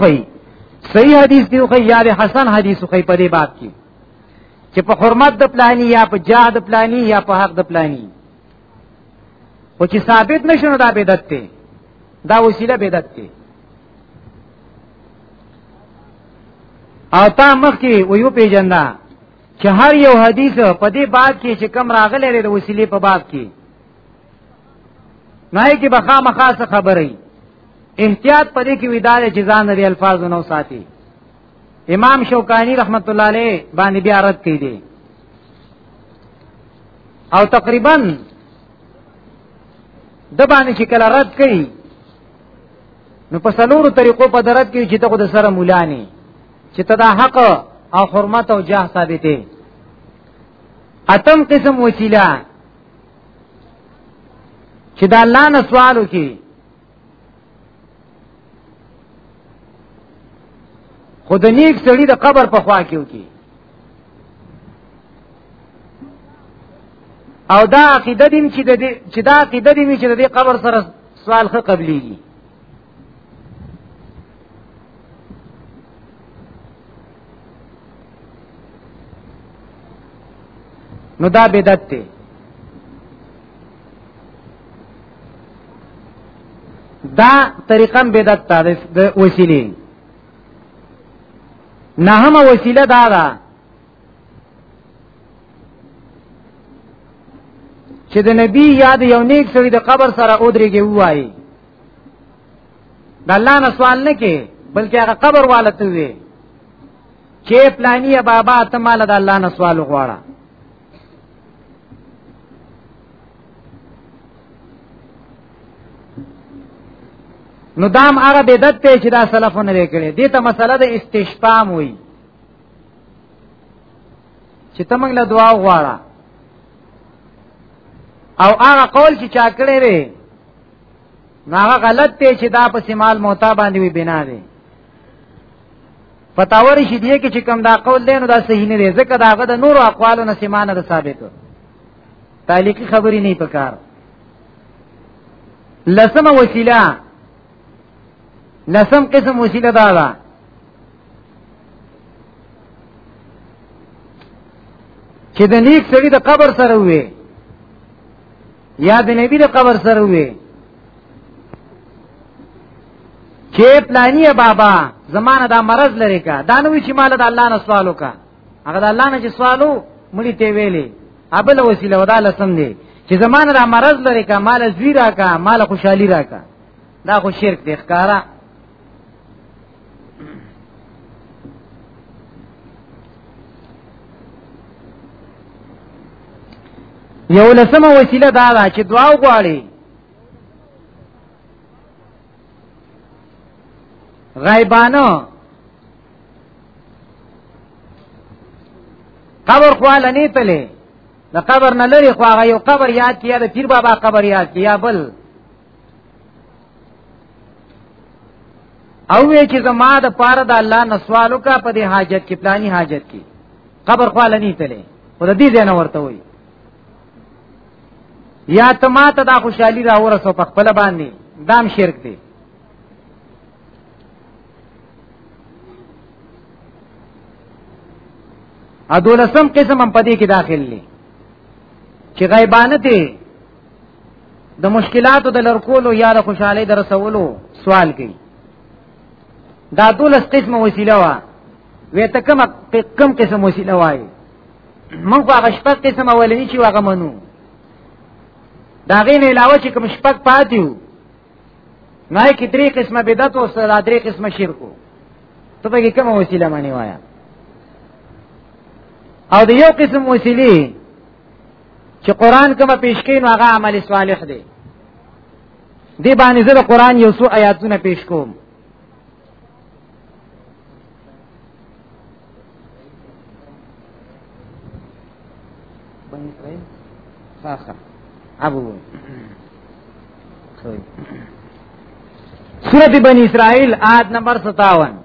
خی صحیح حدیث دی خی یا حسن حدیث خی په دې باب کې چې په حرمت د پلانی یا په جاه د پلانی یا په حق د پلانی او چې ثابت نشونه دا بدعت دی دا وسیله بدعت دی او تا مخ کې ویو پیجندا چې هر یو حدیث په دې باب کې چې کم راغلی دی د وسیلې په باب کې نه کې بخا مخاصه خبرې احتیاط پدې کې ویدار چې ځان لري الفاظ نو ساتي امام شوکانی رحمت الله علیه باندې بیا رد کړي دي او تقریبا د باندې چې کله رد کړي نو په سلورو طریقو په درد کې چې ته خود سره مولانی چې ته دا حق او حرمت او جاه ثابتې اتم قسم وسیله چې دا الله نه سوالو کې خو د نیک سړي د قبر په خوا کې وکي او دا عقیده دیم چې د چې دا عقیده دیم چې د دې قبر سره سوال خه قبليږي نو دا بدعت دی دا طریقه بدعت ده د وسیله نه هم وسیله دا ده چې د نبی یاد یو نیک سړي د قبر سره اودريږي وایي د الله نه سوال نه کې بلکې هغه قبر والته وي چې پلاني بابا ته مال د الله نه سوال غواړه نو دام هغه بدعت ته چې دا سلفونه لري کړي دې ته مسله د استشفام وي چې تمنګ له دعا غواړه او هغه قول چې چا کړی نو هغه غلط دی چې دا په سیمال موتا باندې وی بنا دی فتاور شي دی کې چې کوم دا قول دی نو دا صحیح نه دی ځکه داغه د نورو اقوالو نه سیمانه ده ثابت تعلیقی خبرې نه پکار لسمه وسیله لسم قسم وسیله دا ده چې د نیک سړي د قبر سره وي یا د نبی د قبر سره وي چې پلاني بابا زمانه دا مرض لري کا دا نو چې مال د الله نه سوال وکا هغه د الله نه چې سوالو مړي ته ویلي ابل وسیله ودا لسم دي چې زمانه دا مرض لري کا مال زوی راکا مال خوشحالي راکا دا خو شرک دی ښکارا یو لسمه وسیله دا ده چې دعا وغواړي غیبانه قبر خواله نه تلې د قبر نه لري خو هغه یو قبر یاد کیا د پیر بابا قبر یاد کیا بل او وی چې زما د پاره د الله نسوالو کا په دې حاجت کې پلاني حاجت کې قبر خواله نه تلې خو د دې ځای نه ورته وي یا ته ما ته دا خوشحالي را ورسو په خپل باندې دام شرک دی ادولسم قسم هم پدې کې داخل دي چې غیبانه دي د مشکلاتو د لرکولو یا د خوشحالي د رسولو سوال کوي دا دولس قسمه وسیله وا وې ته کوم کم قسم وسیله وای موږ هغه شپږ قسم اولنی چې هغه منو دا غین علاوه چې کوم شپږ پاتې وو نه کې درې قسمه بدعت او سره درې قسمه شرک ته به کوم وسیله مانی وایا او د یو قسم وسیلی چې قران کومه پیش کین هغه عمل صالح دی دی باندې زه د قران یو څو آیاتونه پیش کوم بني اسرائيل خاخه ابو سورة بني اسرائيل آد نمبر 57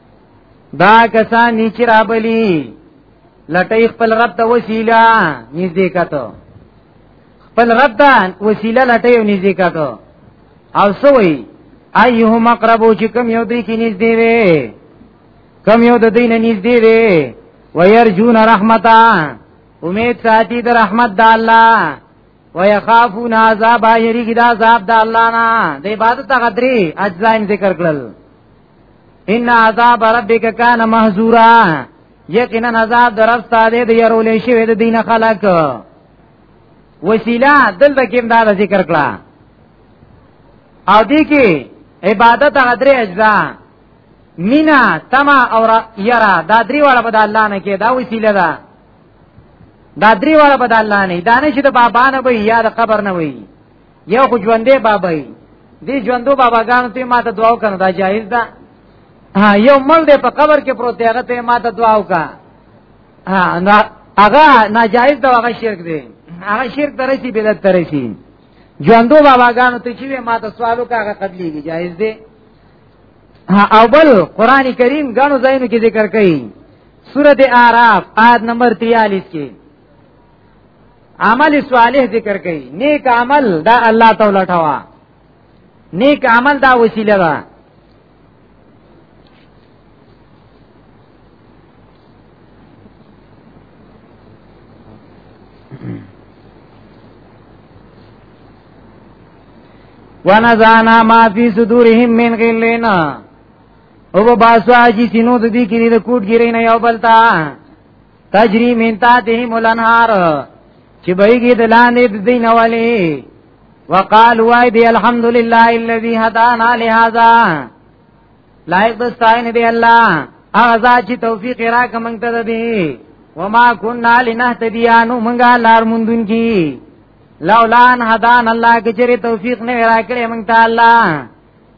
دا کسان چې را بلی لټې خپل رب ته وسیله نږدې کته خپل رب ته وسیله لټې او نږدې کته او سوې ایه مقربو چې کم یو دی کې نږدې وي کم یو د دین نږدې وي ويرجون رحمتا امید ساتي د رحمت د الله ويخافون عذاب يرګي د عذاب د الله نه د عبادت غدري اجزاء ذکر کړل ان عذاب ربک کان محذورا یقینا عذاب درستا دې د يرولې شوی د دین خلق وسیله دلته کې دا ذکر کړه او دې کې عبادت غدرې اجزا مینا تما او یرا دا درې واړه په الله نه کې دا وسیله ده دا درې واړه په الله نه دانش د بابا نه وي یا د قبر نه وي یو خو ژوندې بابا یې دی ژوندو باباګانو ته ماته دعا وکړه دا جایز ده ها یو مل دې په قبر کې پروت دی هغه ته ماته دعا وکړه ها نو هغه ناجایز دا هغه شرک دی هغه شرک درسي بدعت درسي ژوندو باباګانو ته چې ماته سوالو کا هغه قبليږي جایز دی او بل قران کریم غنو زینو کې ذکر کړي سورته اعراف آیت نمبر 43 کې عمل صالح ذکر کړي نیک عمل دا الله تعالی ټوا نیک عمل دا وسیله ده ونزانا ما فی صدورهم من غلینا او باسو اجی سینو د دې کې د کوټ ګیرې نه یو بلتا تجری من تاتهم الانهار چې بهږي د لاندې د دین اولی وقال وای دی الحمدلله الذي هدانا لهذا لایق دستاین دی الله هغه چې توفیق را کوم ته دی وما كنا لنهتدي انو منګه لار مونږون کی لولا ان هدان الله کچری توفیق نه راکړې مونږ ته الله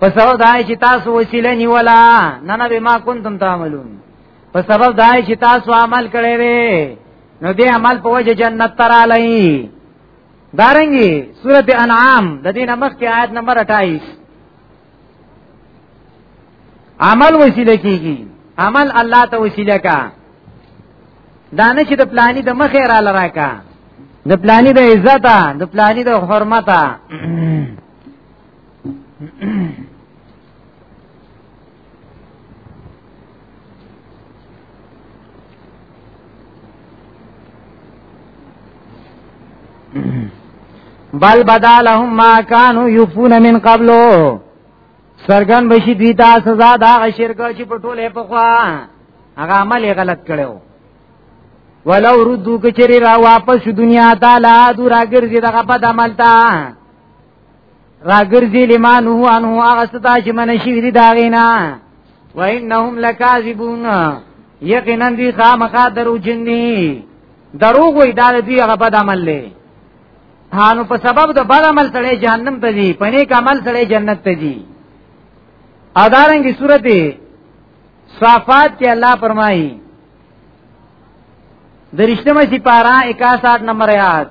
په سبب دای چې تاسو وسیله نیولا نه نه به ما کنتم تعملون په سبب دای چې تاسو عمل کړی وي نو دې عمل په وجه جنت تر علی دارنګي سورته انعام د دې نمخ کې آیت نمبر 28 عمل وسیله کیږي عمل الله ته وسیله کا دانه چې د پلاني د مخه را لرا کا د پلاني د عزت د پلاني د حرمت بل بدا لهم ما كانوا يفون من قبلو سرګن بشي دوی ته سزا دا شرک چې په ټوله په خوا هغه عمل غلط کړو ولو ردو کچری را واپس دنیا تعالی دور اگر دې دغه بد عمل تا راګرځي لمن هو انه هغه ستا چې من شي دي داغینا وانهم لکاذبون یقینا دي خامخا درو جنني دروغ وي دا دې هغه بد عمل لې هانو په سبب د بد عمل سره جهنم ته دي په نیک عمل سره جنت ته دي ادارنګي سورته صفات کې الله فرمایي درشتمه سپارا 61 نمبر آیات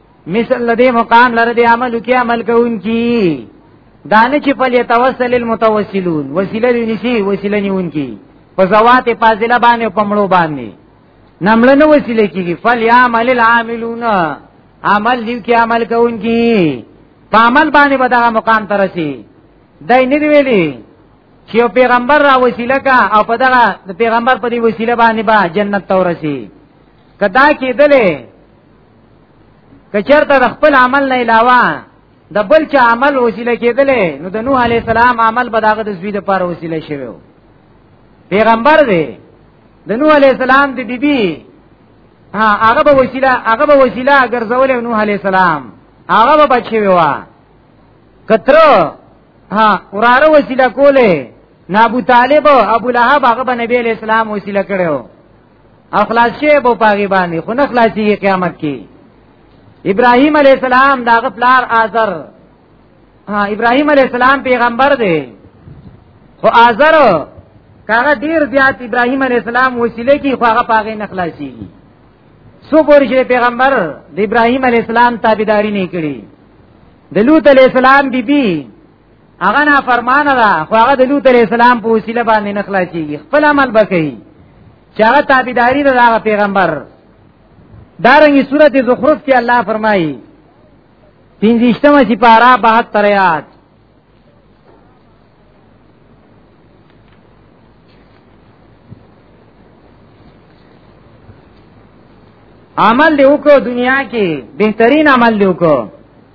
مثل لدی مقام لره دی عمل کی عمل کون کی دانه چې په یتوسل المتوسلون وسیله نسی وسیله نیون کی په زوات فاضله باندې په مړو باندې نمړ نه وسیله کیږي فل یعمل العاملون عمل دی کی عمل کون کی په عمل باندې به دا مقام ترسي دای نه ویلي چې یو پیغمبر را وسیله کا او په دغه د پیغمبر په دی وسیله باندې با جنت تورسی کدا کېدلې کچرته د خپل عمل نه علاوه د بل چا عمل وسیله کېدلې نو د نوح علی السلام عمل به داغه د زوی د پاره وسیله شوی پیغمبر دی د نوح علی السلام د بیبي بی ها هغه به وسیله هغه به وسیله ګرځولې نوح علی السلام هغه به بچي ووا کترو ها وراره وسیله کوله نابو طالب ابو لهب هغه به نبی اسلام وسیله کړو اخلاص شی په پاګی باندې خو نه خلاصي قیامت کې ابراهیم علی السلام دا غفلار آزر ابراهیم علی السلام پیغمبر دی خو آزر کاغه ډیر زیات ابراهیم علی السلام وسیله کی خو هغه پاګی نه خلاصي سو پوری چې پیغمبر د ابراهیم علی السلام تابعداري نه کړي د لوط علی السلام بیبي بی هغه نه فرمانه ده خو هغه د لوط علی السلام په وسیله باندې نه خلاصيږي خپل عمل بکې چې هغه تابعداري ده هغه پیغمبر دارنګي سورته زخرف کې الله فرمایي پنځشتمه چې پارا 72 آیات عمل دی وکړو دنیا کې بهترین عمل دی وکړو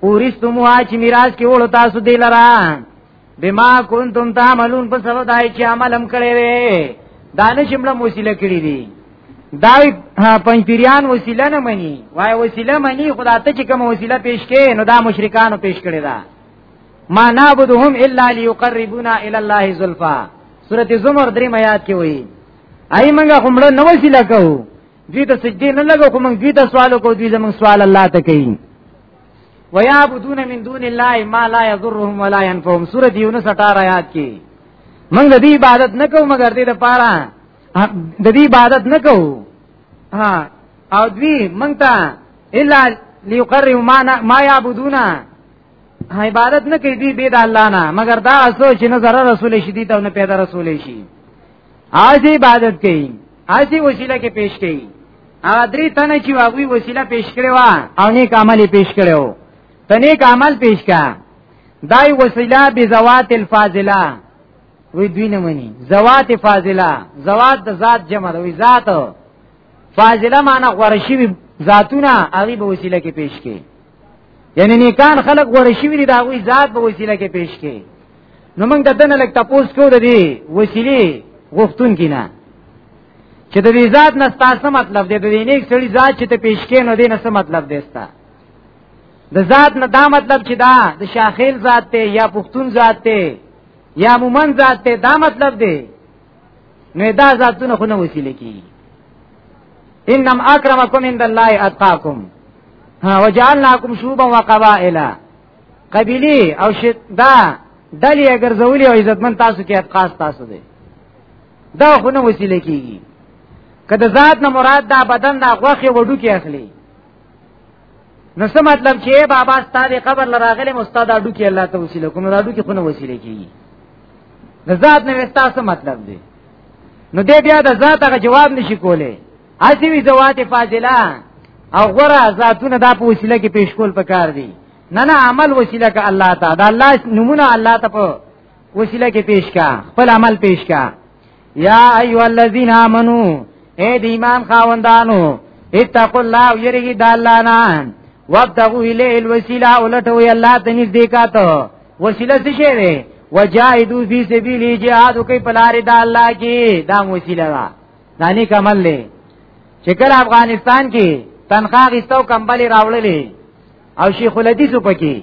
پورستموها چې میراث کې وړو تاسو دی لرا بما کنتم تعملون په سبب دای چې عمل هم کړی وي دانش امله وسیله کړی دي دا پنځپیران وسیله نه مني وای وسیله مني خدا ته چې کوم وسیله پیش کړي نو دا مشرکانو پیش کړی دا ما نعبدهم الا ليقربونا الى الله زلفا سورته زمر درې میات کې وایي ای منګه کومړه نو وسیله کوو دوی ته سجدي نه لګو کوم دوی ته سوال کو دوی زمون سوال الله ته کوي ويعبدون من دون الله ما لا يضرهم ولا ينفعهم سوره یونس 18 آیات کې موږ د دې عبادت نه کوو مګر دې لپاره د دې عبادت نه کوو ها او دوی موږ ته الا ليقروا ما ما يعبدون عبادت نه کوي دې بيد الله نه مګر دا اسو چې نه ضرر رسول شي دي ته نه پیدا رسول شي آج عبادت کوي آج وسیله کې پیش کوي هغه درې تنه چې واغوي وسیله پیش کړي وا او نیک عمل پیش کړو ته نیک عمل پیش کا دای وسیله به زوات الفاضله وی دوی نه مني زوات فاضله زوات د ذات جمع وی ذات فاضله معنی غورشي ذاتونه هغه به وسیله کې پیش کړي یعنی نیکان خلق غورشي وی دا غوي ذات به وسیله کې پیش کړي نو موږ د دنه لک تاسو کو د دې وسیلې غوښتون کینا چې د دې ذات نه تاسو مطلب دی د دې نیک سړي ذات چې ته پیش کې نو دې نه څه مطلب دی ستا د ذات نه دا مطلب چې دا د شاخیل ذات ته یا پښتون ذات ته یا مومن ذات ته دا مطلب دی نو دا ذاتونه خو نه وسیله کی انم اکرمکم عند الله اتقاکم ها وجعلناکم شعوبا وقبائل قبیلی او شد دا دلی اگر زولی او عزتمن تاسو کې اتقاس تاسو دی دا خو نه وسیله کیږي که د ذات نه مراد دا بدن دا غوخه وډو کې اخلي نو څه مطلب چې بابا ستاره قبر لراغله مستاد اډو کې الله ته وسیله کوم اډو کې خونه وسیله کیږي د ذات نه وستا څه مطلب دی نو دې بیا د ذات هغه جواب نشي کولای اسی وی زوات فاضله او غره ذاتونه دا په وسیله کې پیش کول پکار دي نه نه عمل وسیله ک الله تعالی دا الله نمونه الله ته په وسیله کې پیش کا خپل عمل پیش کا یا ایو الذین آمنو اے د ایمان خاوندانو اتقوا الله یریږي د الله نه وابتغوا الیه الوسیله ولټوي الله ته نږدې کاته وسیله څه شی دی وجاهدوا فی سبیل جهاد کوي په لار د الله کې دا وسیله ده دا نه کمل لې چې کله افغانستان کې تنخواه غستو کمبلې راوړلې او شیخ الحدیث پکې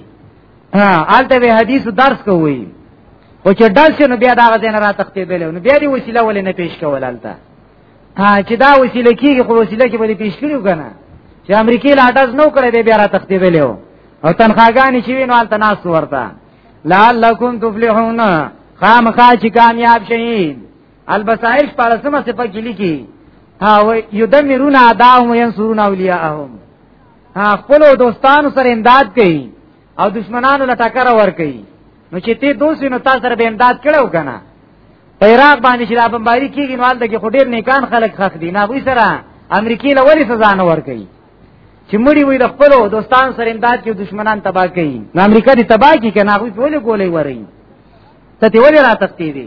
ها آلته به حدیث درس کوي او چې درس نو بیا دا غزين را تختې بلې نو بیا دې وسیله ولې نه پیش کول آلته ها چې دا وسیله کیږي خو وسیله کې به پیش کړیو کنه چې امریکای لا داس نو کړې دې بیا را تختې بلې او تنخواګانی چې وینو آلته ناس ورته لعلکم تفلحون خامخا چې کامیاب شئ البصائر شپارسمه صفه کې لیکي ها و یدمرون اعداهم وینصرون اولیاءهم ها خپل دوستانو سره امداد کوي او دشمنانو له ټکر ور کوي نو چې ته دوسی نو تاسو سره به امداد کړو کنه په عراق باندې چې لا بمباری کیږي نو حالت کې خډیر نیکان خلک خخ دي نه وی سره امریکای له ولی سزا نه ور کوي چې مړي وي د خپل دوستان سره امداد کې دشمنان تباہ کوي نو امریکا دې تباہ کی کنه خو په ولې ګولې وري ته ته ولې راتښتې دي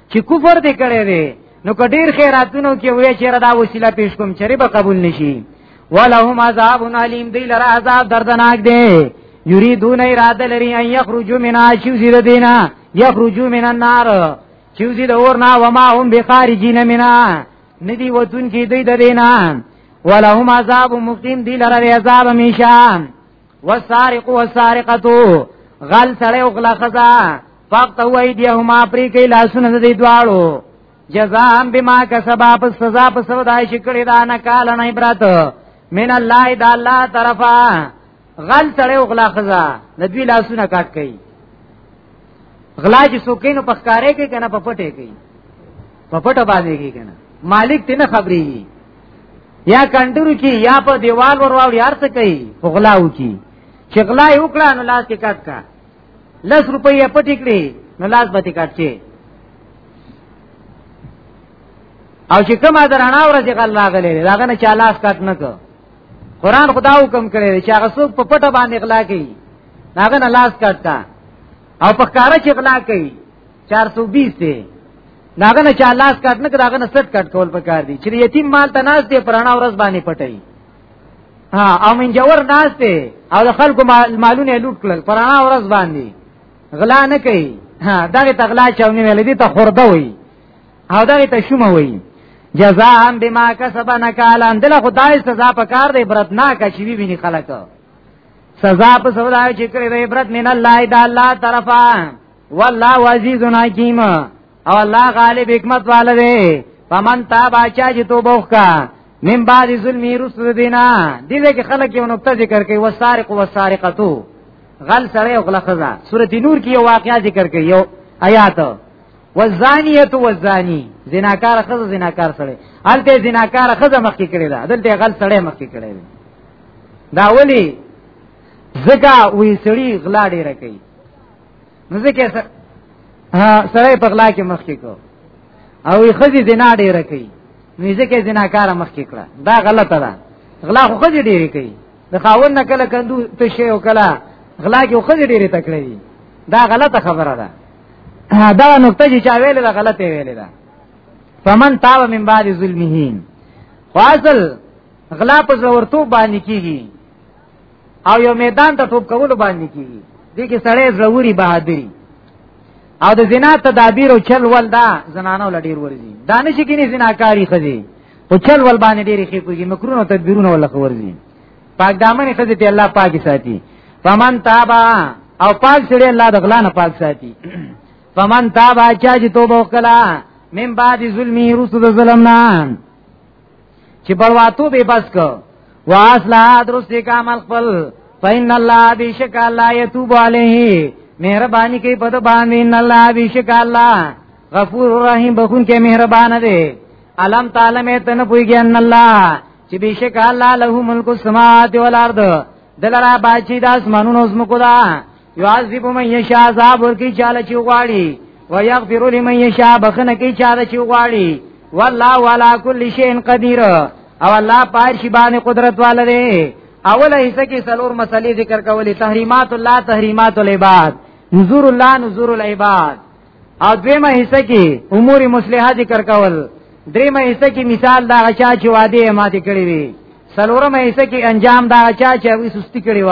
چې کفر دې کړی دی نو که ډیر خیراتونو کې وې چې ردا وسیله پیش کوم چری به قبول نشي ولهم عذاب علیم دی لره عذاب دردناک دی یریدون اراده لري ان یخرجوا من عاشوزی دینا یخرجوا من النار چوزی د اورنا وما هم بخارجین منا ندی وتون کې دی د دینا ولهم عذاب مقیم دی لره عذاب میشان والسارق والسارقتو غل سړی او غلا خزا فقط هو ایدیهما پری کې لاسونه د دې دواړو جزاء بما کسبا په سزا په سبب دای شکړی دا نه کال نه عبرت من الله د الله طرفا غل سړی او غلا خزا د دوی لاسونه کاټ کړي غلا چې سوکینو په ښکارې کې کنه په پټه کې په پټه باندې کې کنه مالک تنه خبرې یا کندرو کی یا په دیوال ورواو یار څه کوي په غلاو کی چې غلا یو کړه نو لاس کې کټ کا لس روپیا پټی کړی نو لاس به کټ شي او چې کومه درنا ورځ غل راغلی داغه نه چا لاس کټ نه کو قران خدا حکم کړی چې هغه څوک په پټه باندې غلا کوي داغه نه لاس کټ کا او په کار چې غلا کوي 420 دی داغه نه چا لاس کټ نه داغه نه سټ کټ کول پکار دي چې یتیم مال ته ناز دی پرانا ورځ باندې پټي ها او من جوور ناز دی او د خلکو مالونه لوټ کړل پرانا ورځ باندې غلا نه کوي ها دغه تغلا چاونی ویل دي ته خورده وي او دغه ته شومه وي جزاء بما کسب نکالا دله خدای سزا پکار دی برتناک چې وی ویني خلک سزا په سودا چې کړی عبرت من الله د الله طرفه والله عزیز حکیم او الله غالب حکمت والا دی فمن تاب اچا چې توبه وکا من بعد ظلمی رسل دینا دې کې خلک یو نقطه ذکر کوي وسارق وسارقتو غل سره او غل خزا سورته نور کې یو واقعیا ذکر کوي یو آیات والزانیت والزانی زناکار خزه زناکار سره الته زناکار خزه مخکې کړي دا دلته غل سره مخکې کړي دا ولی زګه وې سړی غلا ډیره کوي نو ځکه سره سره په غلا کې مخ کې کو او یې خزي زنا ډیره کوي نو ځکه زناکار مخ کې کړه دا غلطه ده غلا خو خزي ډیره کوي د خاون نه کله کندو ته شی او کله غلا کې خزي ډیره تکړه دا غلطه خبره ده دا نقطه چې چا ویل دا غلطه ویل ده فمن تاب من بعد ظلمه خاصل غلا په زورتو باندې کیږي او یو میدان ته ټوپ کول باندې کیږي دې کې سړی ضروري بهادری او د زنا تدابیر او چل ول دا زنانو لډیر ورزي دانش کې نه زناکاری خدي او چل ول باندې ډیر خې کوي مکرونه تدبیرونه ول خورزي پاک دامن خدي ته الله پاک ساتي فمن تابا او پاک سره الله د غلانه پاک ساتي فمن تابا چا چې توبه وکړه من بعد ظلمي رسو د ظلمنا چې برواتو به بس کو واسلا درست کام خپل فین الله بیشک الله یتوب علیه مهربانی کوي په باندې ان الله بیشک الله غفور رحیم بخون کې مهربان دی علم تعالی مې تنه پویږي ان الله چې بیشک الله له ملک السماوات والارض دلرا باچی داس منونو زمکو دا يعذب من يشاء عذاب ورکی چاله چې غواړي ويغفر لمن يشاء بخنه کی چاله چې غواړي والله ولا كل شيء قدير او الله پارشي باندې قدرت والده اوله حصہ کې سلور مسلې ذکر کولې تحریمات الله تحریمات العباد نذور الله نذور العباد او دویمه حصہ کې امور مصلحه ذکر کول دریمه حصہ کې مثال دا غچا چې وعده ماته کړی وي سلورمه حصہ کې انجام دا غچا چې وي سستی کړی و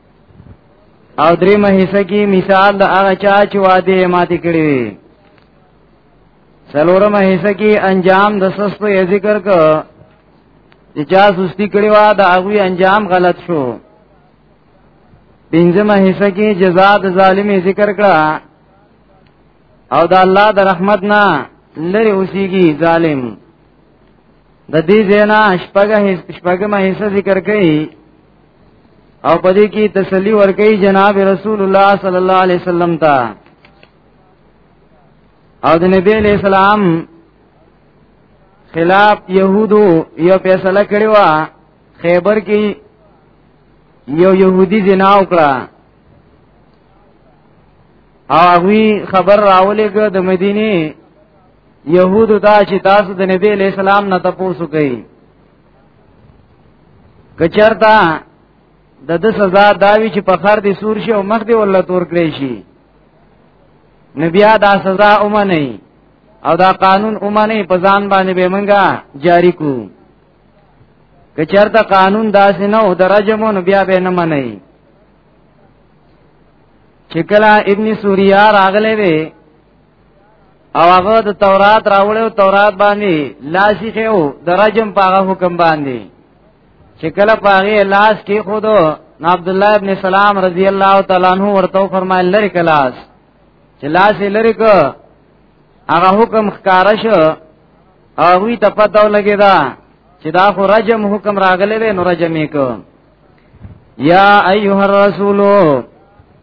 او درې مهیسه کې مثال د هغه چا چې وعده ماته کړی وي څلورم حصہ کې انجام د سستو یې ذکر ک چې چا سستی کړی و دا هغه انجام غلط شو پنځم حصہ کې جزاء د ظالم ذکر کړه او دا الله د رحمت نه لری اوسیږي ظالم د دې زینا شپږه شپږم حصہ ذکر کړي او په دې کې تسلی ورکړي جناب رسول الله صلی الله علیه وسلم ته او د نبی علیہ السلام خلاف يهودو یو فیصله کړی و خیبر کې یو يهودي زنا وکړه او هغه خبر راولېګ د مدینه يهودو دا چې تاسو د نبی علیہ السلام نه تاسو کوي کچرتا د د سزا داوی چې په خر دي سور شي او مخ دي ولا تور کړی شي نبیا دا سزا اومنه او دا قانون اومنه په ځان باندې به منګه جاری کو کچرته قانون داسې نه او درجمون بیا به نه منئ چې کله ابن سوریا راغله وی او هغه د تورات راوړو تورات باندې لاشي خو درجم پاغه حکم باندې چې کله پاغه لاس کې خود عبد الله ابن سلام رضی الله تعالی عنہ ورته فرمایل لري کلاس چې لاس یې لري کو هغه حکم ښکارا شو او وی ته پتاو لګی دا چې دا خو رجم حکم راغلی دی نو رجم یې کو یا ایها الرسولو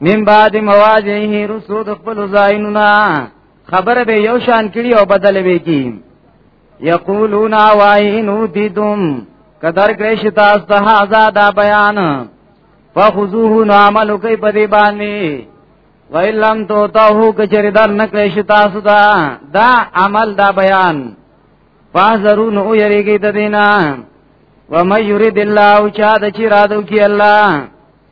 من بعد مواجهه رسو د خپل زاینونا خبر به یو شان کړي او بدل به کی یقولون واینو دیدم قدر کړي شتا است هاذا دا بیان فخذوه نعمل کوي په دی باندې ویلم تو تاهو کچری در نکړي شتا سودا دا عمل دا بیان فازرون او یریږي د دینا و مې یرید الله او چا د چی رادو کی الله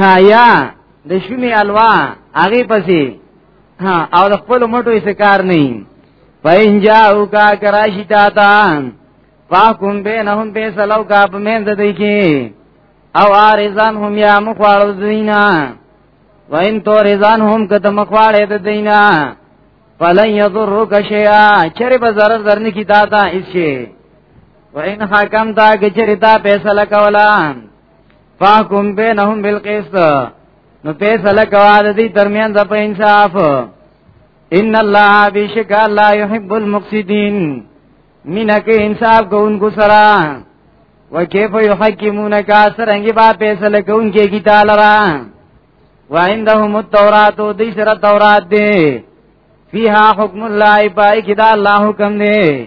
ها یا د شومی الوا هغه پسې ها او د خپل مټو یې کار نه پاین جاو کا کراشی تا تا فاکم بینهم بیسلو کا په مین د دې کې او ارزان هم یا مخوالو دینا وین تو رزان هم کته مخواله د دینا فلن یضرک شیئا چرې به zarar درنه کی تا تا اسی وین حکم تا کې چرې تا فیصله کولا فاکم بینهم بالقسط نو فیصله کوا د دې ترمن د په انصاف ان الله بشک الله يحب المقسطين مینا کې انصاف کوونکو سره وکيف يحكمونك سرنګ با فیصله کوونکې کی تعالی را وعندهم التوراۃ دې سره تورات دې فيها حكم الله پای کې دا الله حکم دې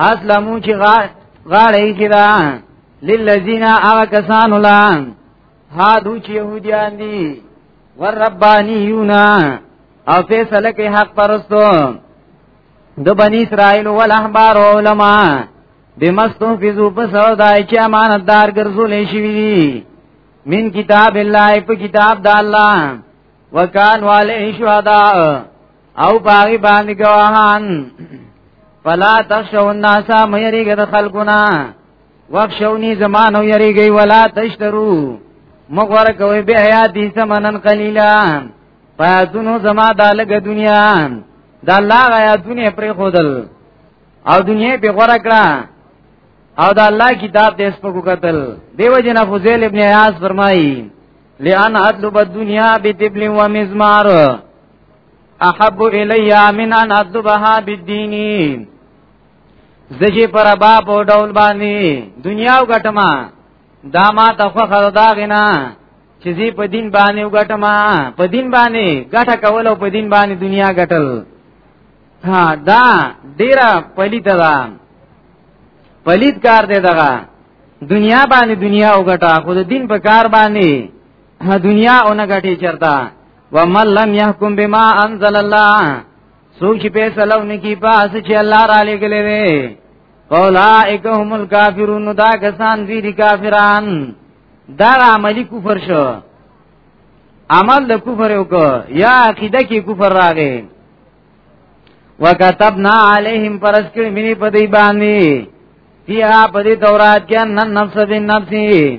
اسلمو چې غاړې کې دا للذین هغه کسان ولا هادو چې يهوديان دي ور ربانيون او فیصله کوي حق پرستو د بنی اسرائیل ول احبار علما بمستو فزو په سو دای چې امانتدار ګرځول شي وی من کتاب الله په کتاب د الله وکان والے شهدا او باغی باندې گواهان فلا تخشوا الناس مېریګه د خلقنا وخشونی زمانو یریږي ولا تشترو مغور کوي به حیاتی سمنن قلیلا پیاتونو زما د لګ دنیا د الله غیا دنیا پر خودل او دنیا په غور کړه او د الله کتاب دې سپکو قتل دیو جن فضیل ابن عیاض فرمایي لئن اطلب الدنيا بتبل ومزمار احب الیا من ان ادبها بالدین زجی پر باب او ډول باندې دنیا وګټما دا ما ته خو خره دا غنا چې زی په دین باندې وګټما په دین باندې ګټه کول او په دین باندې دنیا ګټل ها دا ډیره پلیت ده پلیت کار دی دغه دنیا باندې دنیا وګټه خو د دین په کار باندې دنیا اونګټي چرتا ومن لم يحكم بما انزل الله سوچ په سلام نکی پاس چې الله را لګلې وي اولائک هم الکافرون دا کسان دي دي کافران دا عملی کفر شو عمل د کفر یو کو یا عقیده کې کفر راغی وکتبنا علیہم پرس کړي مینه په دی باندې فیها په دی تورات کې نن نفس بن نفسی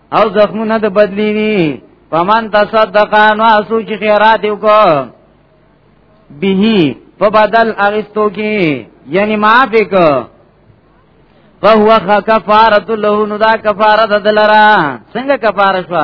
او زخمونه د بدلی وی فمن تصدق نو اسو چې خیرات وکړه به په بدل اغستو کې یعنی معاف وک فهو کفاره له نو دا کفاره د دلرا څنګه کفاره شو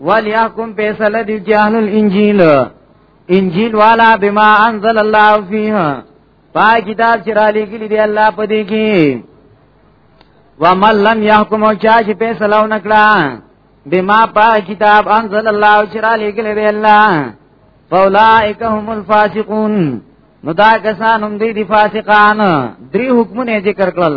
وليحكم فیصله دي چې اهل الانجیل انجیل والا بما انزل الله فيه پای کتاب چې را لګلی دی الله په دې کې ومن لم يحكم چا چې فیصله ونکړه بما پای کتاب انزل الله چې را لګلی دی الله فاولائک هم الفاسقون نو دا کسان هم دی دی فاسقان دری حکمونه ذکر کړل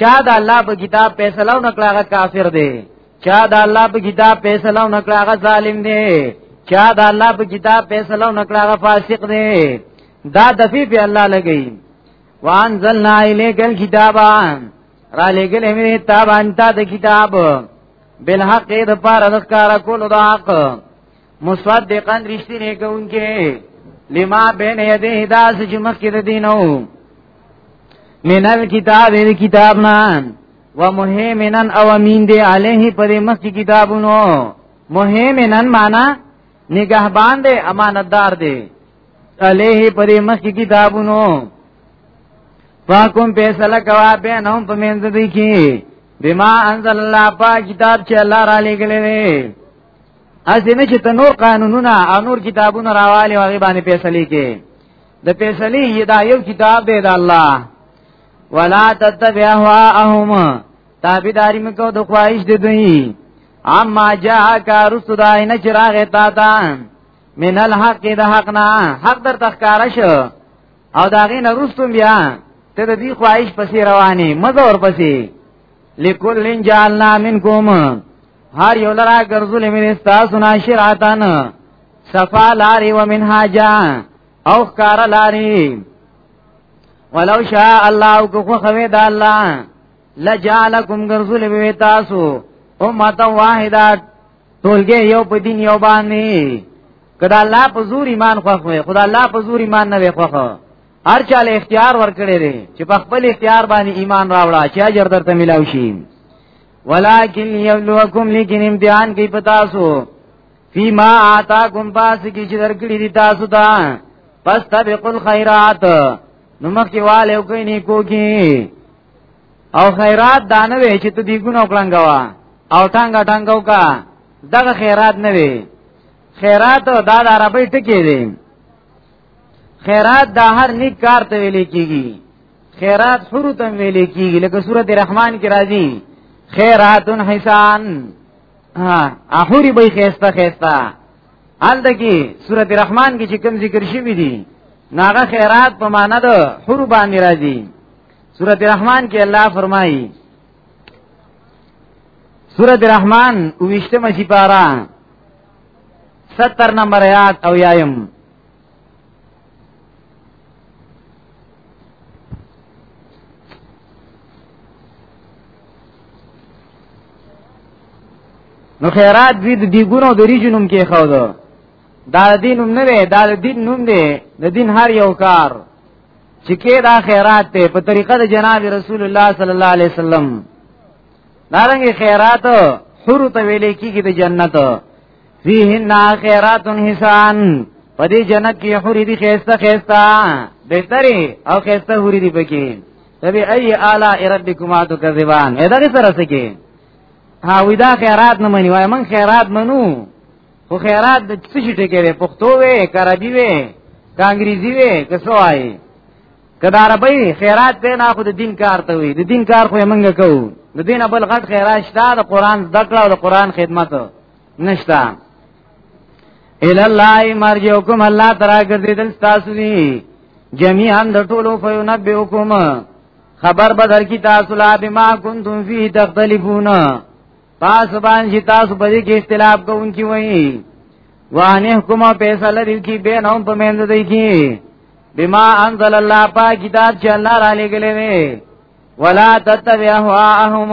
چا د الله په کتاب فیصله نکړه هغه کافر دی چا د الله په کتاب فیصله نکړه هغه ظالم دی چا د الله په کتاب فیصله نکړه هغه فاسق دی دا دفی په الله لګی وانزلنا الیک الكتاب را لګل مې تابان ته د کتاب بالحق د پاره د کار کولو د حق مصدقا رشتینه کوونکې لما بین یده داس چې مخکې د دینو منل کتاب دې کتاب نه و مهیمنن او امین دې علیه پر مخکې کتابونو مهیمنن معنا نگهبان دې امانتدار دې علیه پر مخکې کتابونو فاکم پیسلا کوا بینهم په منځ دې کې بما انزل الله پاک کتاب چې الله را لګلې ازینه چې ته نور قانونونه او نور کتابونه راوالي هغه باندې فیصله کې د فیصله دا یو کتاب دی د الله ولا تتبع هواهم تابعداري مکو د خواهش دي دوی اما جاء کا رسدای نه چراغ تا تا من الحق د حق نه حق در تخکار شو او داغه نه رسوم بیا ته د دې خواهش پسې رواني مزه ور پسې لکل جعلنا منکم هر یو لرا ګرځول مې استاسو نه شراتن صفا لاری و منهاجا او کار لاری ولو شاء الله کو خو خوي د الله لجعلکم ګرځول مې تاسو امه واحده ټولګه یو په دین یو باندې کدا الله په زور ایمان خو خو خدا الله په زور ایمان نه وي خو خو هر چاله اختیار ورکړي دي چې په خپل اختیار باندې ایمان راوړا چې اجر درته ملاوي شي ولکن یبلوکم لیکن امتحان کی پتاسو فی ما آتاکم پاس کی چې درکړي دي تاسو ته پس تبقوا الخيرات نو مخکې والو کوي نه کوکی او خیرات دانه وی چې ته دی ګونو کړنګوا او ټانګا ټانګو کا دغه خیرات نه وی خیرات دا د عربی ټکی دی خیرات دا هر نیک کار ته ویل کیږي خیرات حورو تم ویلې کیږي لکه سورۃ الرحمن کې راځي خیرات حسان ها احوری به خيسته خيسته حالت کې سورۃ الرحمن کې چې کوم ذکر شوی دی ناغه خیرات په معنا ده حور باندې راځي سورۃ الرحمن کې الله فرمایي سورۃ الرحمن وشته مې پارا 70 نمبر آیات او یایم نو خیرات دوی د دیګونو د ریجنوم کې خو ده دا دین نوم نه دی دا دین نوم دی د دین هر یو کار چې کې دا خیرات ته په طریقه د جناب رسول الله صلی الله علیه وسلم دا رنګ خیرات حور ته ویلې کیږي د جنت فیهن خیرات حسان په دې جنت کې حوري دي خيسته خيسته بهتري او خيسته حوري دي پکې تبي اي اعلی ربکما تکذبان اې دا سره سکے ها ودا خیرات نه مني وای من خیرات منو خو خیرات د څه شي ټکی وي پښتو وي کربي وي کانګریزي وي کسو وای کدا عربی خیرات به نه خو د دین کار ته وي د دین کار خو یې منګه کوو د دین بل غټ خیرات شته د قران ذکر او د قران خدمت نشتا ال الله مرجوکم الله ترا ګرځیدل تاسو دي جميعا د ټولو فینبئکم خبر بدر کی تاسو لا بما کنتم فی تختلفون پاس باندې چې تاسو په دې کې اختلاف کوونکی وایي وانه حکم فیصله لري کی به نو په مند دی کی بما انزل الله پاک کتاب چې الله را لګلې وي ولا تتبع اهواهم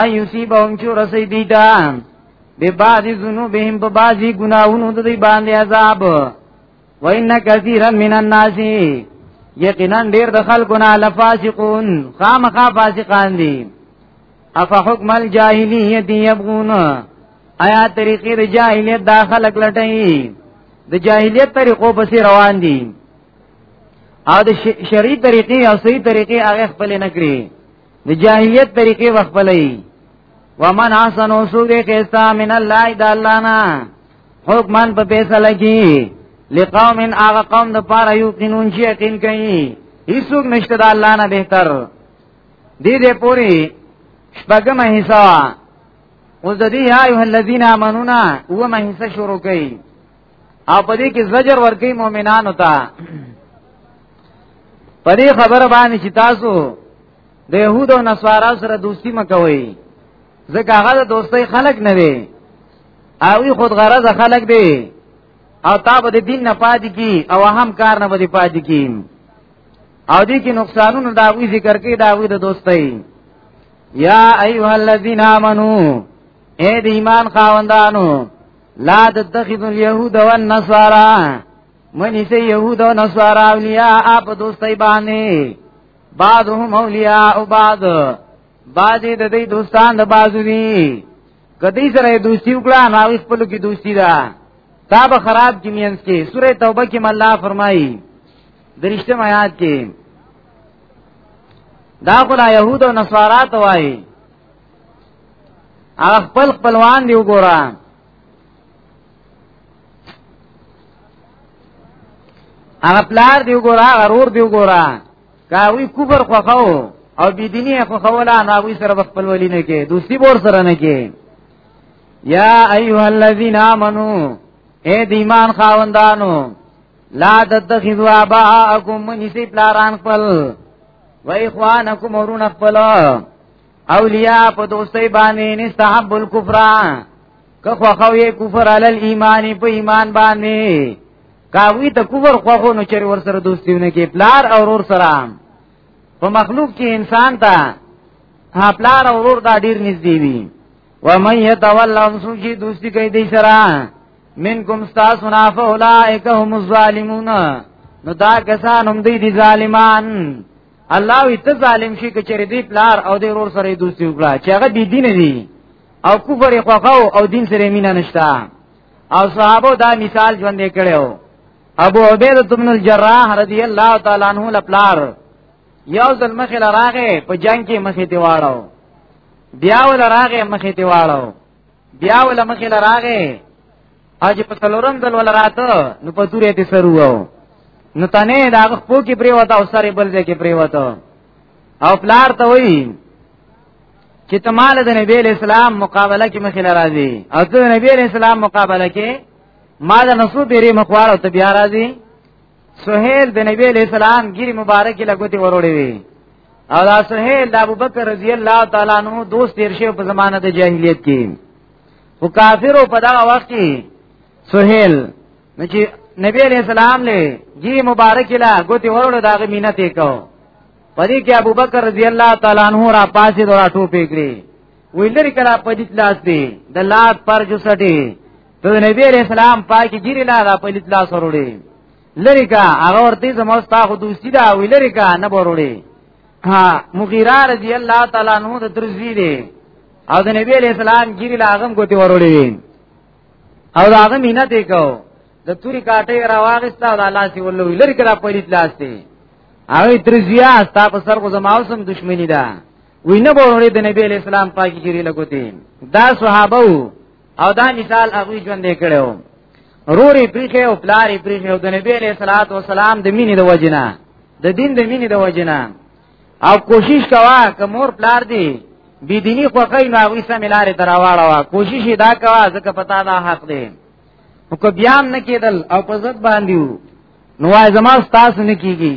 ان یصيبهم چو رسي دي تا به بعض ذنوبهم په بعضي ګناهونو د دې باندې عذاب وان كثيرا من الناس یقینا ډیر د خلکو نه لفاسقون خامخا فاسقان دي اف حکم الجاهلیت یبغون آیا طریقې د جاهلیت داخله کلټي د جاهلیت طریقو پسې روان دي او د شرعي طریقې او صحیح طریقې هغه خپل نه کړی د جاهلیت طریقې وخپلې ومن احسن سوق خستا من الله د الله نه حکمن په پیسه لګي لقوم ان هغه قوم د پاره یو قانون چې یقین کوي هیڅوک نشته د الله نه بهتر دې دې پوری شپږم حصہ اوس د دې ایه الذین امنونا و مې حصہ شروع کړي او په دې کې زجر ورکړي مؤمنانو ته په دې خبره باندې چې تاسو د يهودو او نصارا سره دوستی مکوئ ځکه هغه د دوستۍ خلک نه وي او خود غرض خلک دی او تا به د دین نه پاتې کی او هم کار نه به پاتې کی او دې کې نقصانونه دا وی ذکر کې دا وی د دوستۍ یا ایها الذین آمنو اے د ایمان خاوندانو لا تتخذ اليهود والنصارى منی سے یہود و نصارا اولیاء آپ دوستی بانے بعضهم اولیاء او بعض بعضی د دې دوستان د بعضو وی کدی سره دوستی وکړه نو خپل کې دوستی ده تا به خراب کې مینس کې سوره توبه کې الله فرمایي درشته آیات کې دا خلا يهود او نصارا توای هغه خپل خپلوان دی وګوره هغه پلار دی وګوره هغه رور دی وګوره کاوی کوبر خوخاو او بيدینی خوخولا نو هغه سره خپل ولی نه کې دوسی بور سره نه کې یا ایها الذین آمنو اے دیمان خاوندانو لا تتخذوا اباءکم من سی پلاران خپل و اخوانکم ورون خپل اولیاء په دوستۍ باندې نستحب الکفر که خو خو یې کفر علی الايمان په ایمان باندې کاوی ته کفر خو خو نو چر ور سره دوستیونه کې پلار او ور سره په مخلوق کې انسان ته ها پلار او ور دا ډیر نږدې وي و من يتولى انسو چې دوستی کوي دې سره منکم استاسنا فاولائک هم الظالمون نو دا کسان هم دې دي ظالمان الله وی ته ظالم شي کچری دی پلار او دی ورور سره دوستي وکړه چې هغه بی دین دي او کفر خوخاو او دین سره مینا نشتا او صحابه دا مثال ژوند کړو ابو عبید بن الجراح رضی الله تعالی عنہ لپلار یو ځل مخه لراغه په جنگ کې مخه دی واړو بیا ول راغه مخه دی واړو بیا ول مخې لراغه او چې په څلورم ځل ول راته نو په دورې ته سر وو نو تنه دا خپو کې پرې وتا او سره بل ځای کې پرې وتا او پلار ته وایي چې تمال د نبی اسلام مقابله کې مخې لراځي او د نبی اسلام مقابله کې ما د نسو بیرې مخوار او ته بیا راځي سهيل د نبی علیہ السلام ګيري مبارک لګوتي وروړي وي او دا سهيل د ابوبکر رضی الله تعالی عنہ دوست تیر شو په زمانه د جاهلیت کې او کافرو په دا وخت کې سهيل نو چې نبی علیہ السلام له جی مبارک لا ګوتي ورول داغه مینت وکاو پدې کې ابوبکر رضی الله تعالی عنہ را پاسې دورا ټوپې کړې وی لري کړه په دې لاس دی د لات پر جو سټي ته نبی عليه السلام پاکي ګيري لا را په دې لاس وروړي لري کا هغه ورته زمو ستا خو دوستي دا وی لري کا نه وروړي ها مغیره رضی الله تعالی عنہ د درزوی دی او د نبی عليه السلام ګيري لا هغه کوتي وروړي او دا هغه مینه دی کو د توري کاټه راواغستا او الله سي ولو لری کرا پېلیت لاسته هغه ترزیا ستا په سر کو زماو سم دښمنی ده وینه بوړې د نبی علی السلام پاکي جری لګوتي دا صحابه او دا مثال هغه ژوند کړو روري پریخه او پلاری پریخه او د نبی علی صلوات و سلام د مینې د وجنه د دین د مینې د وجنه او کوشش کوا که مور پلار دی بی دینی خوخی نو هغه سم لارې تراواړه وا کوشش دا کوا ځکه پتا دا حق دی او که بیان نکیدل او په ځد باندې نو وای زما ستاسو نکیږي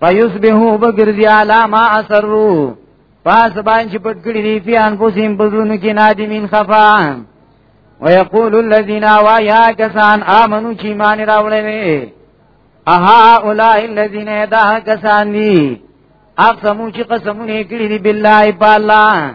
فیسبحو بگرزی علا ما اثرو پاس باندې پټ کړی دی په ان پوسیم بزونو کې نادمین خفا ويقول الذين وايا کسان امنو چې مان راوړې اها اولای الذين دا کسان دي اقسمو چې قسمونه کړی دی بالله په الله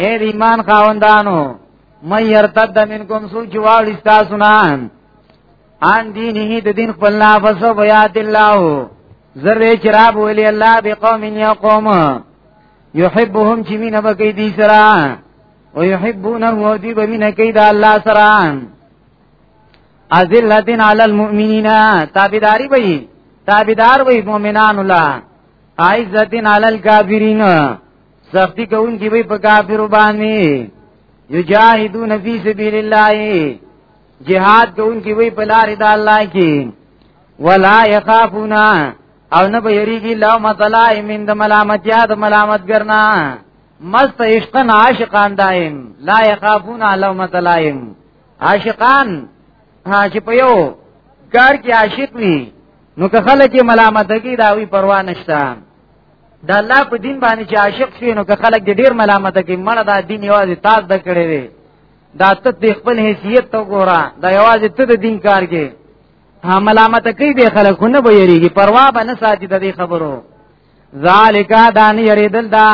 اے ایمان خاوندانو مې يرتد منکم سو جواب استا سنان ان دینه د دین خپل نافس و یاد الله زره چراب ویلی الله بقوم یقوم یحبهم چې مینه بکی دی سره او یحبونه او دی به مینه کوي د الله سره ازلتن علی المؤمنین تابعداری به تابعدار وي مؤمنان الله عزتن علی الکافرین سختی کون کی بی پا کافر بانی یجاہدون فی سبیل اللہ جہاد کون کی بی پا لار دا اللہ کی ولا یخافونا او نه بیریږي لو مطلع من د ملامتیا د ملامت ګرنا مست عشقن عاشقان دایم لا یخافون لو مطلعهم عاشقان ها چې په یو کار کې عاشق وي نو که خلک ملامت کوي دا وی پروا نشته د الله په دین باندې چې عاشق شوی نو که خلک دې ډیر ملامت کوي مړه دا دین یوازې تاس د کړې وي دا ته د خپل حیثیت ته ګوره دا یوازې ته د دین کار کې ها ملامت کوي به خلک نه به یریږي پروا به نه ساتي د دې خبرو ذالک دان یریدل دا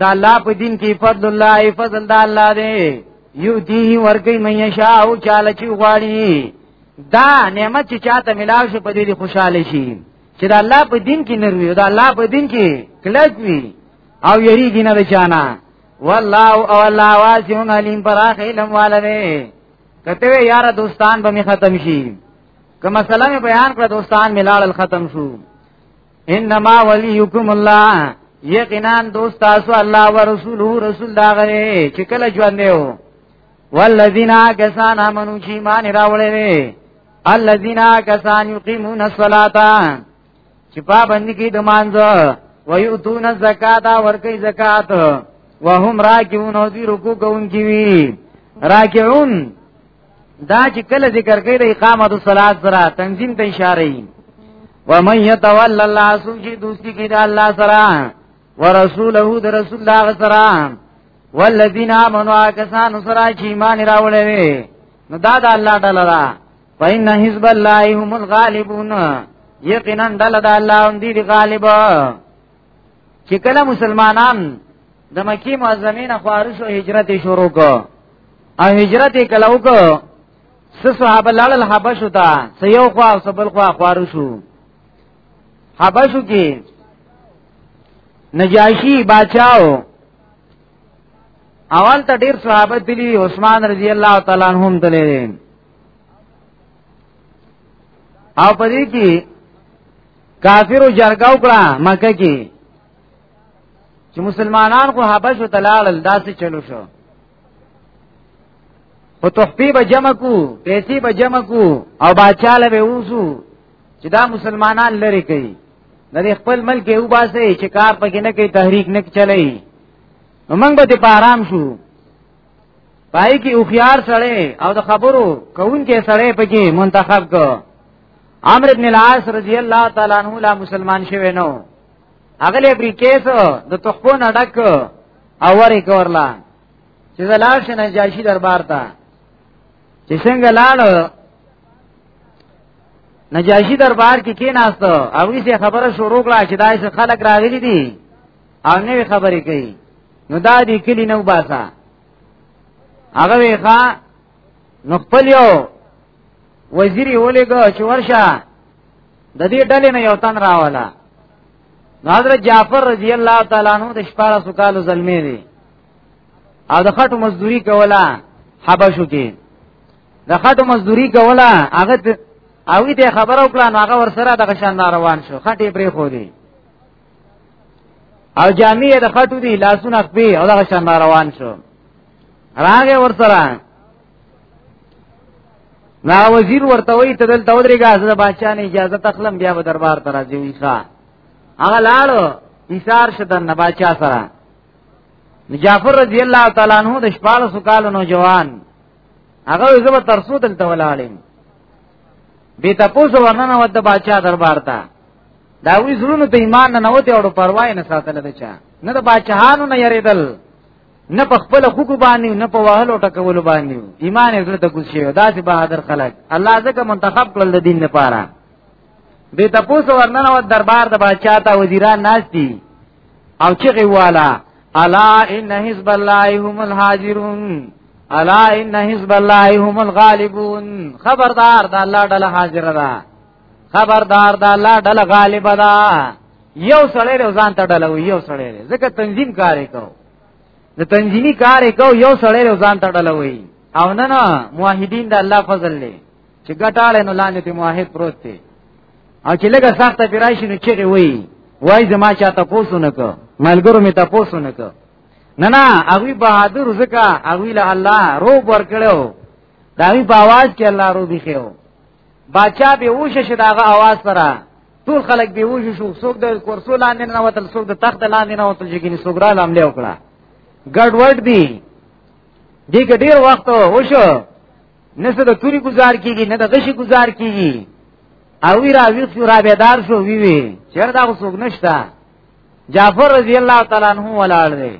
دا الله په دین کې فضل الله فضل دا الله دی یو دی ورکی مې شاء او چاله چې غواړي دا نعمت چې چاته ملاو شي په دې خوشاله شي چې دا الله په دین کې نروي دا الله په دین کې کلک وي او یریږي نه چانا والله او الله واسع علیم پر علم والده کته یار دوستان به ختم شي که مثلا بیان کړ دوستان ملال ختم شو انما وليكم الله یقینا دوست تاسو الله او رسول رسول دا غره چې کله ژوند یو والذین کسان امنو چې مان راولې الذین کسان یقیمون الصلاۃ چې پابند کی د مانځه ويؤتون الزکات ورکی زکات وهم راکعون او دی رکوع کوونکی وی راکعون دا چې کله ذکر کوي د اقامت الصلات سره تنظیم ته اشاره وي ومن يتول الله سوجي دوستي کې د الله سره ورسوله د رسول الله سره والذین آمنوا کسان سره چې ایمان راوړل نو دا د الله تعالی را فإن حزب الله هم الغالبون یقینا دل د الله هم دی غالب چې کله مسلمانان د مکی معظمین خوارش او هجرت شروع کو او هجرت کله وکړو څه صحابه لاړل حبشو ته څه یو خوا او سبل خوا خوارو شو حبشو کې نجاشی بچاو اول ته ډیر صحابه دلی عثمان رضی الله تعالی عنهم دلی او پدې کې کافرو جرګاو کړه مکه کې چې مسلمانان خو حبشو ته لاړل داسې چلو شو په تحفی به جمع کو پیسې به جمع کو او باچاله به ووسو چې دا مسلمانان لری کوي د خپل ملک یو باسه چې کار پکې نه کوي تحریک نه چلای نو موږ به په آرام شو پای کې اوخيار سره او د خبرو کوون کې سره پکې منتخب کو عمرو ابن العاص رضی الله تعالی عنہ لا مسلمان شوه نو اغلی بریکیس د تخپو نه ډک او ورې کورلا چې لاړ شي نجاشي دربار ته چې څنګه لاړ نجاشي دربار کې کېناست او یې خبره شروع کړه چې دای څه خلک راغلي دي او نوې خبرې کوي نو دا دې کلی نو باسا هغه وی ښا نو خپل یو وزیر ولېګو چې ورشه د دې ډلې نه یو تن راواله حضرت جعفر رضی الله تعالی عنہ د شپاره سکالو زلمی دی او د خټو مزدوری کوله حبشو کې د خټو مزدوری کوله هغه او دې خبرو کړه نو هغه ورسره د غشان روان شو خټې پرې خو دی او جامعې د خټو دی لاسونه خپې او د غشان روان شو راغه ورسره نا وزیر ورته وی ته دلته ودرېګا زه د بادشاہ نه اجازه تخلم بیا به دربار ته راځي ویسا هغه لاړو ایثار شدن نه بادشاہ سره جعفر رضی الله تعالی عنہ د 14 کال نوجوان هغه زما ترسو دلته ولاړم به تاسو ورننه ود بادشاہ دربار ته دا وی زړونو ته ایمان نه نوته او پروا نه ساتل ده چا نه د بادشاہانو نه یریدل نه په خپل خوګ باندې نه په وهلو ټکول باندې ایمان یې زړه ته کوشي دا چې بهادر خلک الله ځکه منتخب کړل د دین لپاره به تاسو ورننه و دربار د بادشاہ ته وزیران ناس دي او چې غوالا الا ان حزب الله هم الحاضرون الا ان حزب الله هم الغالبون خبردار دا الله ډله حاضر ده خبردار دا الله ډله غالب ده یو سړی له ځان ته ډله وي یو سړی له ځکه تنظیم کار کو د تنظیمی کار کو یو سړی له ځان ته ډله وي او نه نه موحدین د الله فضل له چې ګټاله نو لاندې ته موحد پروت دی او چې لګه سخته پیرایشي نو چیغي وي وای زما چا تاسو نه کو ملګرو می تاسو نه کو نه نه هغه بهادر زکه هغه له الله روب ورکړو دا وی په आवाज کې الله روبي خيو باچا به وش شي داغه आवाज سره ټول خلک به وش شو څوک د کورسو لاندې نه وتل څوک د تخت لاندې نه وتل چې ګینه سوګرا لامل وکړه ګډ وډ دی دغه ډیر وخت وشو نه څه د توري گزار کیږي نه د غشي گزار کیږي او وی را وی شو را بیدار شو وی وی چیر دا څوک نشتا جعفر رضی الله تعالی عنہ ولاړ دی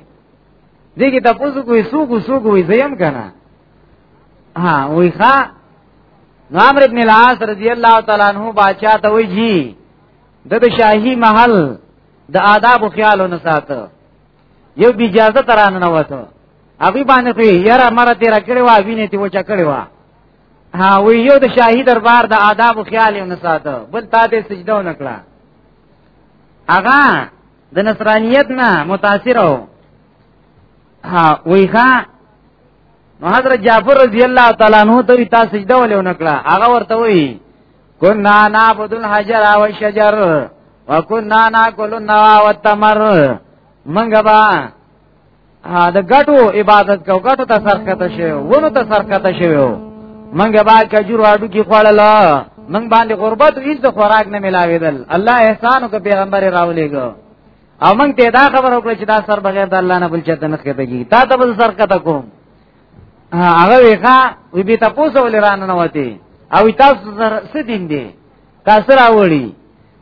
دغه د پوزو کوی سو کو سو کوی زیم کنه ها وی ښا نو امر ابن العاص رضی الله تعالی عنہ بادشاہ ته وی جی د د شاهي محل د آداب خیال نه ساته یو بی اجازه تران نه وته ابي باندې ته یاره مر ته راکړې وا وینې ته وچا کړې وا ها وی یو د شاهي دربار د آداب خیال نه ساته بل تا دې سجده و نکړه اغا د نصرانیت نه متاثر و ها وای ښا نو حضرت جعفر رضی الله تعالی عنہ ته تا سجده ولې ونکړه هغه ورته وای کنا نعبد الحجر والشجر وکنا ناکل النوا والتمر منګه با د ګټو عبادت کو ګټو ته سرکته شوی ونه ته سرکته شوی منګه با کجور واډو کی خوړل منګ باندې غربت هیڅ د خوراک نه ملاویدل الله احسان او پیغمبر راولېګو او موږ ته دا خبر وکړه چې دا سر بغیر د الله نه بل چاته نه کېته کیږي تا ته بل سر کته کوم هغه ویخه وی به تاسو ولې رانه نه وتی او تاسو سر سدین دی تاسو راوړي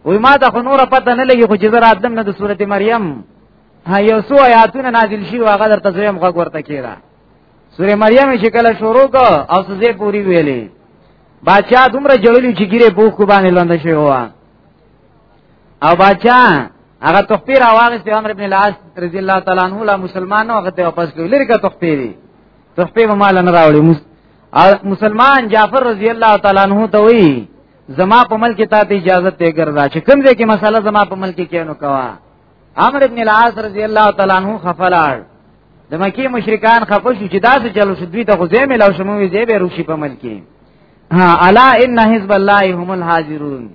وی ما ته نور پته نه لګي خو چې زه راتلم نه د سورته مریم ها یو سو آیاتونه نازل شي او هغه درته زویم غوږ ورته کیرا سورې مریم چې کله شروع کو او سزه پوری ویلې بادشاہ دومره جړلی چې ګیره بوخ کو باندې لاندې شوی و او بچا هغه تخفی را واغست عمر ابن العاص رضی الله تعالی عنہ لا مسلمان نو هغه ته واپس کړو لری کا تخفی دی تخفی به مال نه راوړي مسلمان جعفر رضی الله تعالی عنہ ته وی زما په ملک ته ته اجازه ته ګرځا چې کوم ځای کې مسله زما په ملک کې نو کوا عمرو ابن العاص رضی الله تعالی عنہ خفلار د مکی مشرکان خفش چې داسې چلو شو دوی ته خو زې ملو شمو زې به روشي په ملک ها الا ان حزب الله هم الحاضرون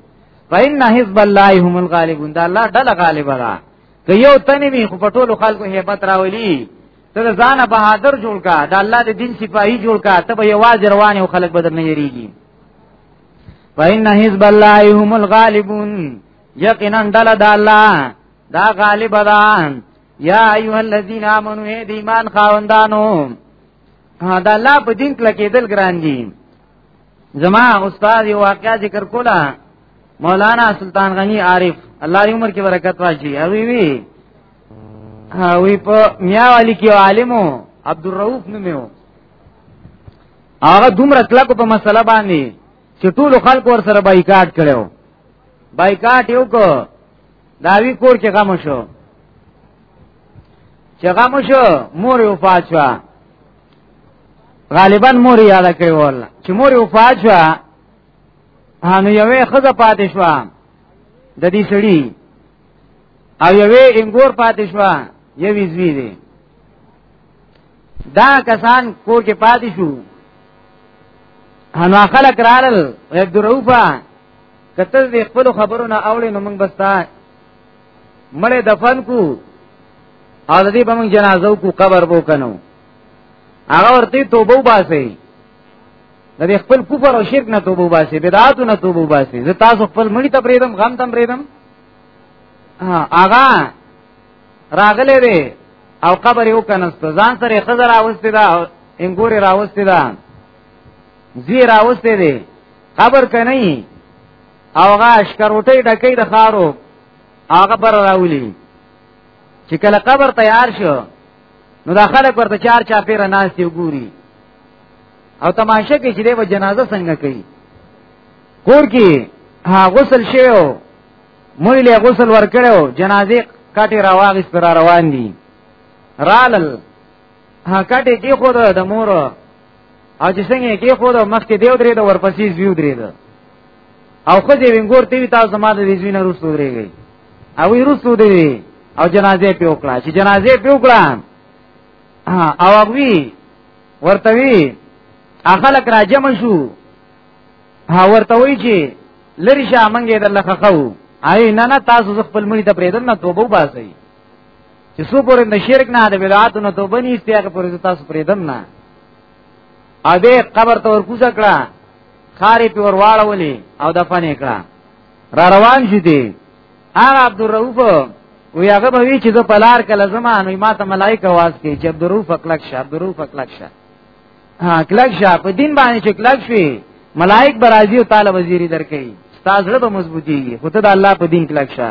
فإن حزب الله هم الغالبون دا الله ډله غالب ده که یو تنه می خو په ټولو خلکو hebat راولي ته ځان بهادر جوړ کا دا الله د دین سپاهي جوړ کا ته به یواز روان او خلک بدر نه یریږي فإن حزب الله هم الغالبون یقینا ډله د الله دا غالب ده یا ایها الذین آمنو اے ایمان خاوندانو دا الله په دین کله کېدل ګران دي زما استاد یو واقعا ذکر کولا مولانا سلطان غنی عارف الله دې عمر کې برکت واچي هغه وی وی په میا والی کې عالمو عبدالرؤف نومو هغه دومره کلکو په مسله باندې چې ټول خلک ور سره بایکاټ کړو بایکاټ یو کو داوی کور کې غم شو چې غم شو مور وفات شو غالبا مور یاد کړی ول چې مور وفات شو هانو یوې خزه پاتې شو د دې سړي او یوې انګور پاتې شو یوې زوی دی دا کسان کور کې پاتې شو هانو خلک رالل عبد الروفه کتل دې خپل خبرونه اوري نو موږ بستا مړې دفن کو او دې په موږ جنازو کو قبر وو کنو هغه ورته توبه وباسي د خپل کفر او شرک نه توبه وباسي بدعات نه توبه وباسي زه تاسو خپل مړی ته پریدم غم تم پریدم هغه راغله دی او قبر یو کنست ځان سره خزر اوسته دا انګوري راوسته دا زی راوسته دی قبر کنه هغه اشکروټي ډکې د خارو هغه پر راولي چې کله قبر تیار شو نو دا خلک ورته چار چا پیر ناس دی وګوري او تماشه کې چې د جنازه څنګه کوي کور کې ها غسل شیو مونږ له غسل ورکړو جنازې کټي راواغې پر روان دي رالل ها کټي کې خو د مور او چې څنګه کې خو د مخ کې دیو درې د ورپسې زیو درې ده او خو دې وینګور تی وی تاسو ما د دې زینه روسو درې گئی او وی روسو دی او جنازه په وکړه چې جنازه په وکړه او هغه ورته وی اخلک راجم شو ها ورته وی چې لری شه منګه درلخه خو آی نه نه تاسو خپل مړي ته پرېدل نه توبه وباسي چې څو پورې د شرک نه د بدعاتو نه توبه نه استیاغ پورې تاسو پرې دم نه ا دې قبر ته ورکوزه کړه خارې په ورواړه ولي او دفن کړه را روان شي دي هغه عبدالرؤف وی هغه به وی چې زه پلار کله زما نو ما ته ملائکه واس کې چې عبدالرؤف کلک شه عبدالرؤف کلک شه ها کلک شه په دین باندې چې کلک شي ملائک برازي او تعالی وزیری درکې استاد زړه به مضبوطي خو ته د الله په دین کلک شه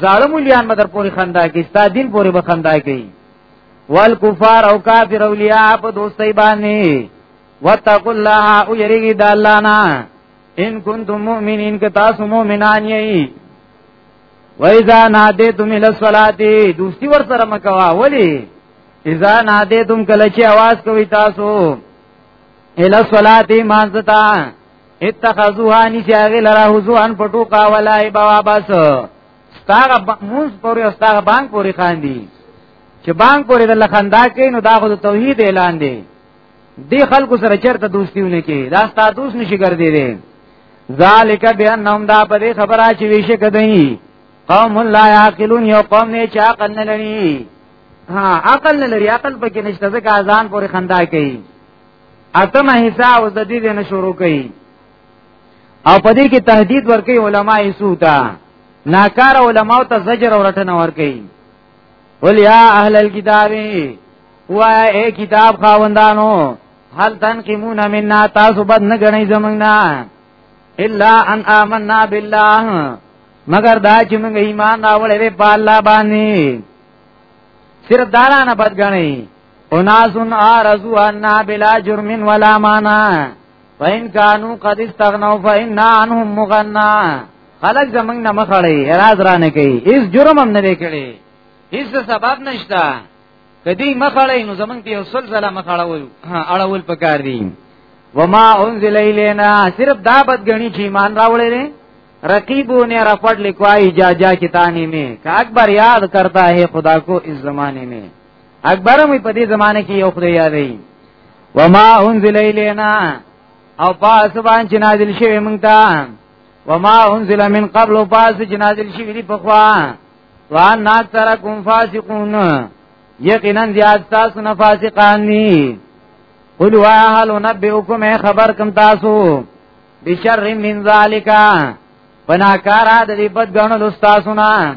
زاړه مليان مدر پوری خندا کی ستا دین پوری بخندا کی والکفار او کافر اولیاء په دوستۍ باندې وتقوا الله او یریږي د الله نه ان کنتم مؤمنین که تاسو مؤمنان یی وایذا نادیتم الی الصلاه دوستی ور سره مکوا ولی اذا نادیتم کله چې आवाज کوي تاسو الی الصلاه مانځتا اتخذوها نسیاغی لرا حضوان پټو کا ولائی بوا بس ستاغه موز پوری او ستاغه بانک پوری خاندي چې بانک پوری د لخندا کې نو دا خو د توحید اعلان دی دی خلکو سره چرته دوستیونه کې دا ستاسو دوست نشي ګرځي دي ذالک بانهم دا په دې خبره چې ویشه کدی قوم لا یعقلون یو قوم نه چې عقل نه لري ها عقل نه لري عقل پکې نشته ځکه اذان پورې خندا کوي اتمه حصہ اوس د دې نه شروع کړي او په دې کې تهدید ورکړي علما یې سوتا ناکار علما ته زجر او رټنه ورکړي ول یا اهل الكتاب وا اے کتاب خاوندانو هل تنقمون منا تاسو بد نه غنئ زمنګنا الا ان آمنا بالله مگر دا چې موږ ایمان راوړې په الله باندې صرف دارانه بد غنئ اناس عارضو انا بلا جرم ولا مانا فإن كانوا قد استغنوا فإنا عنهم مغنا خلق زمنګ نه مخړی اراز رانه کوي هیڅ جرم هم نه کړی هیڅ سبب نشته کدی مخړی نو زمنګ په اصل زله مخړول اړول پکار دی وما انزل الینا صرف دا بد غنی چې ایمان راوړل رقیبو نے رفڑ لکھوائی جا جا کتانی میں کہ اکبر یاد کرتا ہے خدا کو اس زمانے میں اکبر مې په دې زمانه کې یو خدای یادې وما انزل الینا او پاس باندې چې نازل شوی مونږ ته وما انزل من قبل او پاس چې نازل شوی دی په خوا وان اکثرکم فاسقون یقینا زیاد تاسو نه فاسقان دي قل وا هل نبئکم خبر کم تاسو بشر من ذالکا پناکارا د دې بد غنل استادونه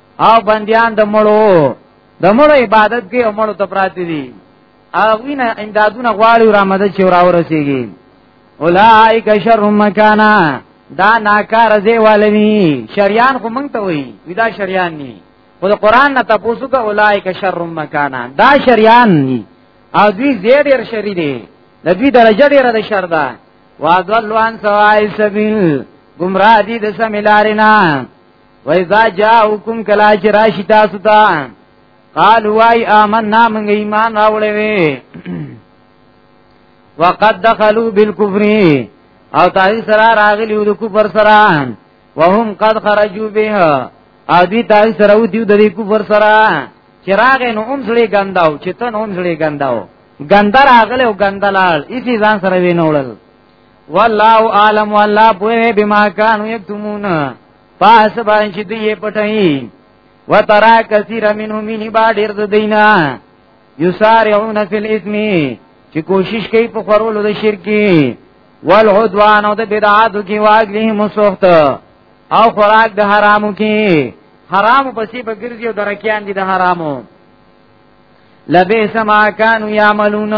او بندیان د مړو د مړو عبادت کې او مړو ته پراتی دي هغه نه امدادونه غواړي را مدد چې را ورسیږي اولائک شر مکانا دا ناکار زی والوی شریان خو مونږ ته وی ودا شریان ني خو د قران نه تاسو کا اولائک شر مکانا دا شریان ني او دوی زیر ډیر شری دي د دوی درجه ډیره د شر ده واذلوا عن سواء السبيل گمراه دي د سمیلارینا وایذا جاءکم کلا چې راشي تاسو ته قال وای آمنا موږ ایمان راوړې وي وقد دخلوا بالكفر او تاسو سره راغلی د کفر سره وهم قد خرجوا به او دوی تاسو سره و دیو د کفر سره چې راغې نو هم سړي ګنداو چې ته نو هم سړي ګنداو ګندر اغله او ګندلال اسی ځان سره وینولل والله عالم والله بوه بما كانوا يكتمون پاس باندې چې دی پټای و ترا کثیر منهم من با ډیر د دینا یسارعون فی الاثم چې کوشش کوي په خورولو د شرکی والعدوان او د بدعاتو کې واغلی مسوخت او خوراک د حرامو کې حرامو پسې په ګرځي او درکیان دي د حرامو لبه سما کانو یعملون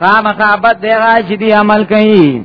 خامخابت دی راځي دي عمل کوي